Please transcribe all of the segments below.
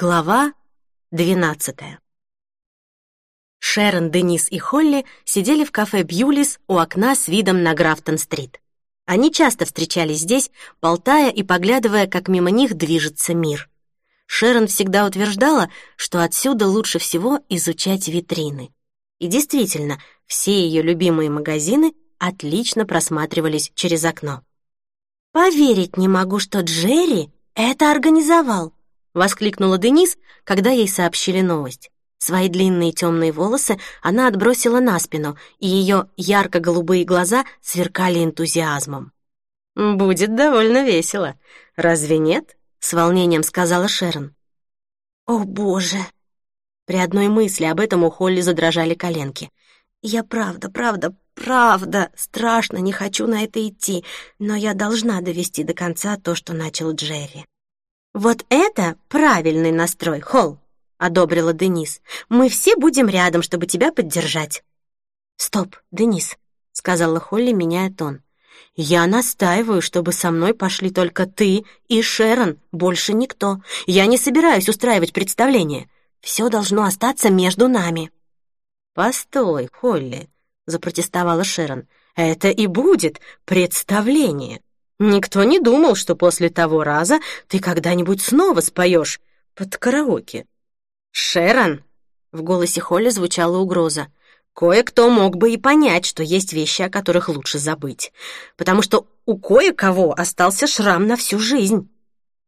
Глава двенадцатая. Шерон, Денис и Холли сидели в кафе «Бьюлис» у окна с видом на Графтон-стрит. Они часто встречались здесь, болтая и поглядывая, как мимо них движется мир. Шерон всегда утверждала, что отсюда лучше всего изучать витрины. И действительно, все ее любимые магазины отлично просматривались через окно. «Поверить не могу, что Джерри это организовал», воскликнула Денис, когда ей сообщили новость. Свои длинные темные волосы она отбросила на спину, и ее ярко-голубые глаза сверкали энтузиазмом. «Будет довольно весело. Разве нет?» — с волнением сказала Шерон. «О, боже!» При одной мысли об этом у Холли задрожали коленки. «Я правда, правда, правда страшно не хочу на это идти, но я должна довести до конца то, что начал Джерри». «Вот это правильный настрой, Холл», — одобрила Денис. «Мы все будем рядом, чтобы тебя поддержать». «Стоп, Денис», — сказала Холли, меняя тон. «Я настаиваю, чтобы со мной пошли только ты и Шерон, больше никто. Я не собираюсь устраивать представление. Все должно остаться между нами». «Постой, Холли», — запротестовала Шерон. «Это и будет представление». Никто не думал, что после того раза ты когда-нибудь снова споешь под караоке. Шерон, в голосе Холли звучала угроза. Кое-кто мог бы и понять, что есть вещи, о которых лучше забыть, потому что у кое-кого остался шрам на всю жизнь.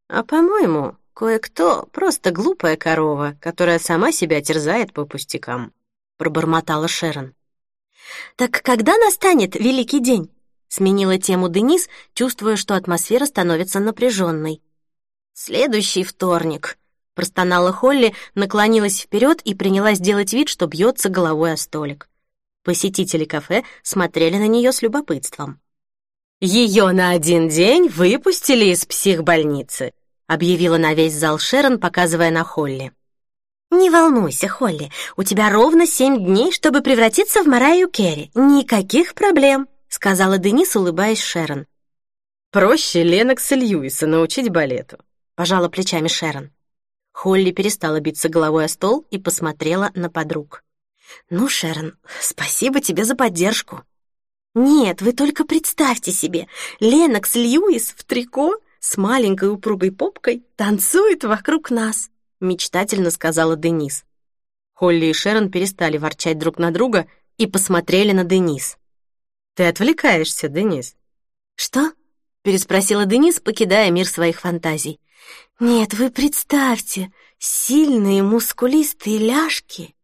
А по-моему, кое-кто просто глупая корова, которая сама себя терзает по пустякам, пробормотала Шерон. Так когда настанет великий день? Сменила тему Денис, чувствуя, что атмосфера становится напряженной. «Следующий вторник», — простонала Холли, наклонилась вперед и принялась делать вид, что бьется головой о столик. Посетители кафе смотрели на нее с любопытством. «Ее на один день выпустили из психбольницы», — объявила на весь зал Шерон, показывая на Холли. «Не волнуйся, Холли, у тебя ровно семь дней, чтобы превратиться в Мараю Керри. Никаких проблем», сказала Денис, улыбаясь Шерон. Проще Ленокса Льюиса научить балету, пожала плечами Шерон. Холли перестала биться головой о стол и посмотрела на подруг. «Ну, Шерон, спасибо тебе за поддержку». «Нет, вы только представьте себе, Ленокс Льюис в трико с маленькой упругой попкой танцует вокруг нас», мечтательно сказала Денис. Холли и Шерон перестали ворчать друг на друга и посмотрели на Денис. Ты отвлекаешься, Денис. Что? переспросила Денис, покидая мир своих фантазий. Нет, вы представьте, сильные мускулистые ляжки,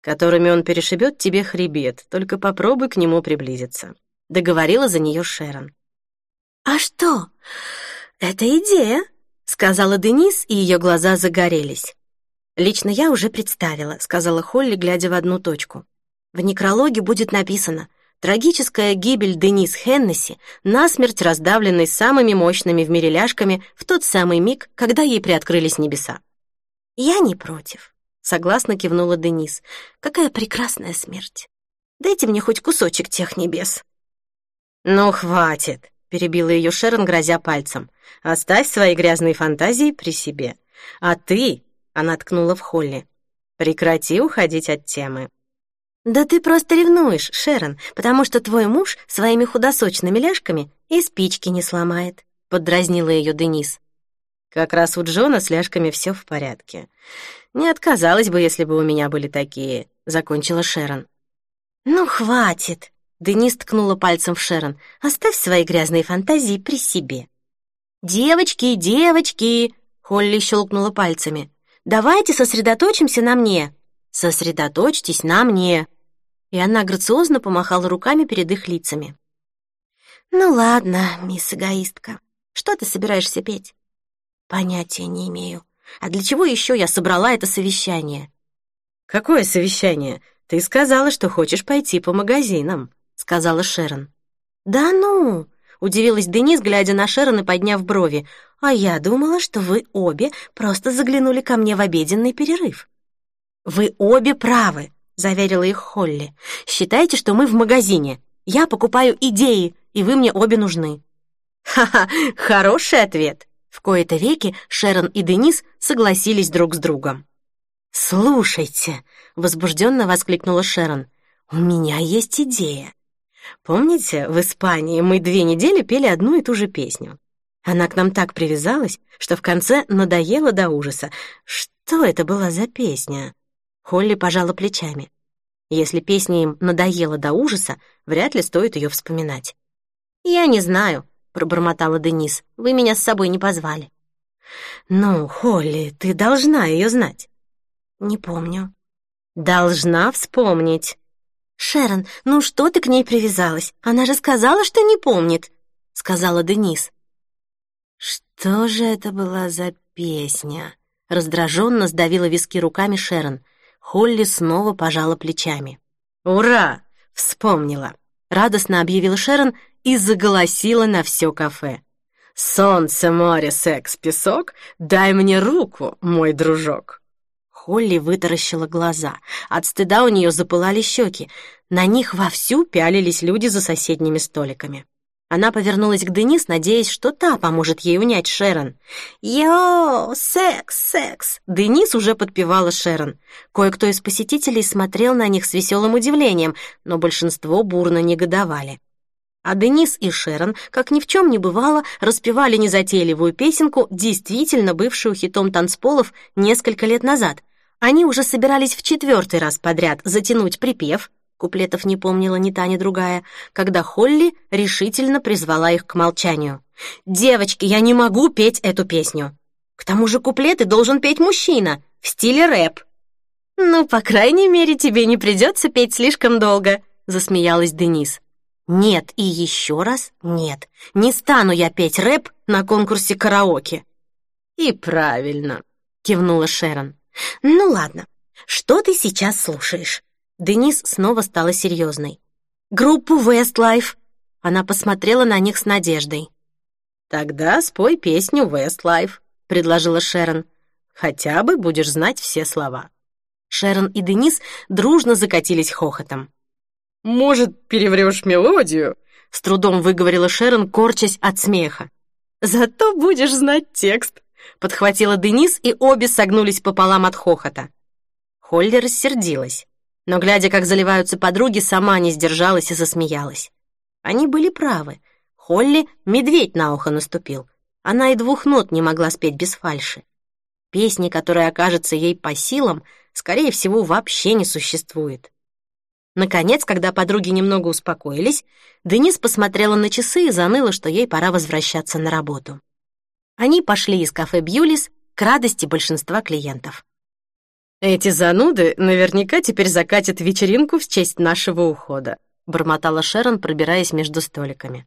которыми он перешибет тебе хребет. Только попробуй к нему приблизиться, договорила за нее Шерон. А что? Это идея, сказала Денис, и ее глаза загорелись. Лично я уже представила, сказала Холли, глядя в одну точку. В некрологе будет написано: Трагическая гибель Денис Хеннесси, насмерть раздавленной самыми мощными в мире ляжками в тот самый миг, когда ей приоткрылись небеса. «Я не против», — согласно кивнула Денис. «Какая прекрасная смерть! Дайте мне хоть кусочек тех небес». «Ну, хватит», — перебила ее Шерон, грозя пальцем. «Оставь свои грязные фантазии при себе. А ты...» — она ткнула в Холли. «Прекрати уходить от темы. «Да ты просто ревнуешь, Шерон, потому что твой муж своими худосочными ляжками и спички не сломает», — поддразнила ее Денис. «Как раз у Джона с ляжками все в порядке. Не отказалась бы, если бы у меня были такие», — закончила Шерон. «Ну, хватит», — Денис ткнула пальцем в Шерон. «Оставь свои грязные фантазии при себе». «Девочки, девочки!» — Холли щелкнула пальцами. «Давайте сосредоточимся на мне». «Сосредоточьтесь на мне», и она грациозно помахала руками перед их лицами. «Ну ладно, мисс эгоистка, что ты собираешься петь?» «Понятия не имею. А для чего еще я собрала это совещание?» «Какое совещание? Ты сказала, что хочешь пойти по магазинам», — сказала Шерон. «Да ну!» — удивилась Денис, глядя на Шерон и подняв брови. «А я думала, что вы обе просто заглянули ко мне в обеденный перерыв». «Вы обе правы», заверила их Холли. «Считайте, что мы в магазине. Я покупаю идеи, и вы мне обе нужны». «Ха-ха, хороший ответ», В кои-то веки Шерон и Денис согласились друг с другом. «Слушайте», — возбужденно воскликнула Шерон, — «у меня есть идея. Помните, в Испании мы две недели пели одну и ту же песню? Она к нам так привязалась, что в конце надоело до ужаса. Что это была за песня?» Холли пожала плечами. Если песня им надоела до ужаса, вряд ли стоит ее вспоминать. «Я не знаю», — пробормотала Денис. «Вы меня с собой не позвали». «Ну, Холли, ты должна ее знать». «Не помню». «Должна вспомнить». «Шерон, ну что ты к ней привязалась? Она же сказала, что не помнит», — сказала Денис. «Что же это была за песня?» Раздраженно сдавила виски руками Шерон. Холли снова пожала плечами. «Ура! Вспомнила!» — радостно объявила Шерон и заголосила на все кафе. «Солнце, море, секс, песок, дай мне руку, мой дружок!» Холли вытаращила глаза. От стыда у нее запылали щеки. На них вовсю пялились люди за соседними столиками. Она повернулась к Денис, надеясь, что та поможет ей унять Шерон. «Йоу, секс, секс!» Денис уже подпевала Шерон. Кое-кто из посетителей смотрел на них с веселым удивлением, но большинство бурно негодовали. А Денис и Шерон, как ни в чем не бывало, распевали незатейливую песенку, действительно бывшую хитом танцполов несколько лет назад. Они уже собирались в четвертый раз подряд затянуть припев, Куплетов не помнила ни та, ни другая, когда Холли решительно призвала их к молчанию. «Девочки, я не могу петь эту песню. К тому же куплеты должен петь мужчина, в стиле рэп». «Ну, по крайней мере, тебе не придется петь слишком долго», — засмеялась Денис. «Нет, и еще раз нет. Не стану я петь рэп на конкурсе караоке». «И правильно», — кивнула Шерон. «Ну ладно, что ты сейчас слушаешь?» Денис снова стала серьезной. «Группу Westlife!» Она посмотрела на них с надеждой. «Тогда спой песню Westlife», — предложила Шерон. «Хотя бы будешь знать все слова». Шерон и Денис дружно закатились хохотом. «Может, переврешь мелодию?» — с трудом выговорила Шерон, корчась от смеха. «Зато будешь знать текст», — подхватила Денис, и обе согнулись пополам от хохота. Холли рассердилась но, глядя, как заливаются подруги, сама не сдержалась и засмеялась. Они были правы. Холли медведь на ухо наступил. Она и двух нот не могла спеть без фальши. Песни, которая окажется ей по силам, скорее всего, вообще не существует. Наконец, когда подруги немного успокоились, Денис посмотрела на часы и заныла, что ей пора возвращаться на работу. Они пошли из кафе «Бьюлис» к радости большинства клиентов. «Эти зануды наверняка теперь закатят вечеринку в честь нашего ухода», бормотала Шерон, пробираясь между столиками.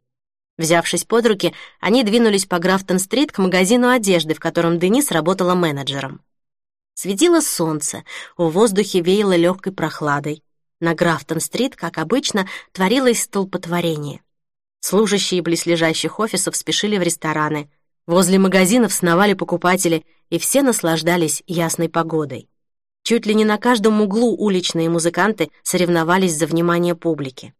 Взявшись под руки, они двинулись по Графтон-стрит к магазину одежды, в котором Денис работала менеджером. Светило солнце, в воздухе веяло легкой прохладой. На Графтон-стрит, как обычно, творилось столпотворение. Служащие близлежащих офисов спешили в рестораны. Возле магазинов сновали покупатели, и все наслаждались ясной погодой. Чуть ли не на каждом углу уличные музыканты соревновались за внимание публики.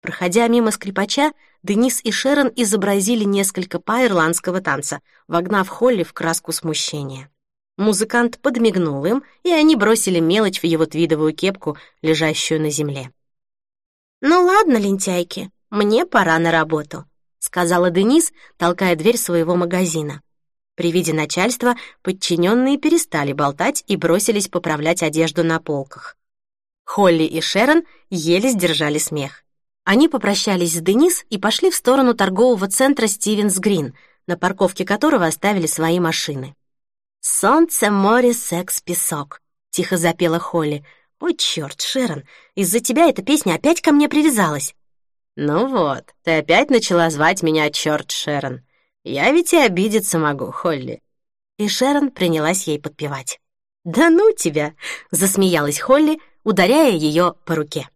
Проходя мимо скрипача, Денис и Шерон изобразили несколько па ирландского танца, вогнав Холли в краску смущения. Музыкант подмигнул им, и они бросили мелочь в его твидовую кепку, лежащую на земле. «Ну ладно, лентяйки, мне пора на работу», — сказала Денис, толкая дверь своего магазина. При виде начальства подчиненные перестали болтать и бросились поправлять одежду на полках. Холли и Шерон еле сдержали смех. Они попрощались с Денис и пошли в сторону торгового центра Стивенс Грин, на парковке которого оставили свои машины. «Солнце, море, секс, песок», — тихо запела Холли. «Ой, черт, Шерон, из-за тебя эта песня опять ко мне привязалась». «Ну вот, ты опять начала звать меня черт, Шерон. Я ведь и обидеться могу, Холли». И Шерон принялась ей подпевать. «Да ну тебя!» — засмеялась Холли, ударяя ее по руке.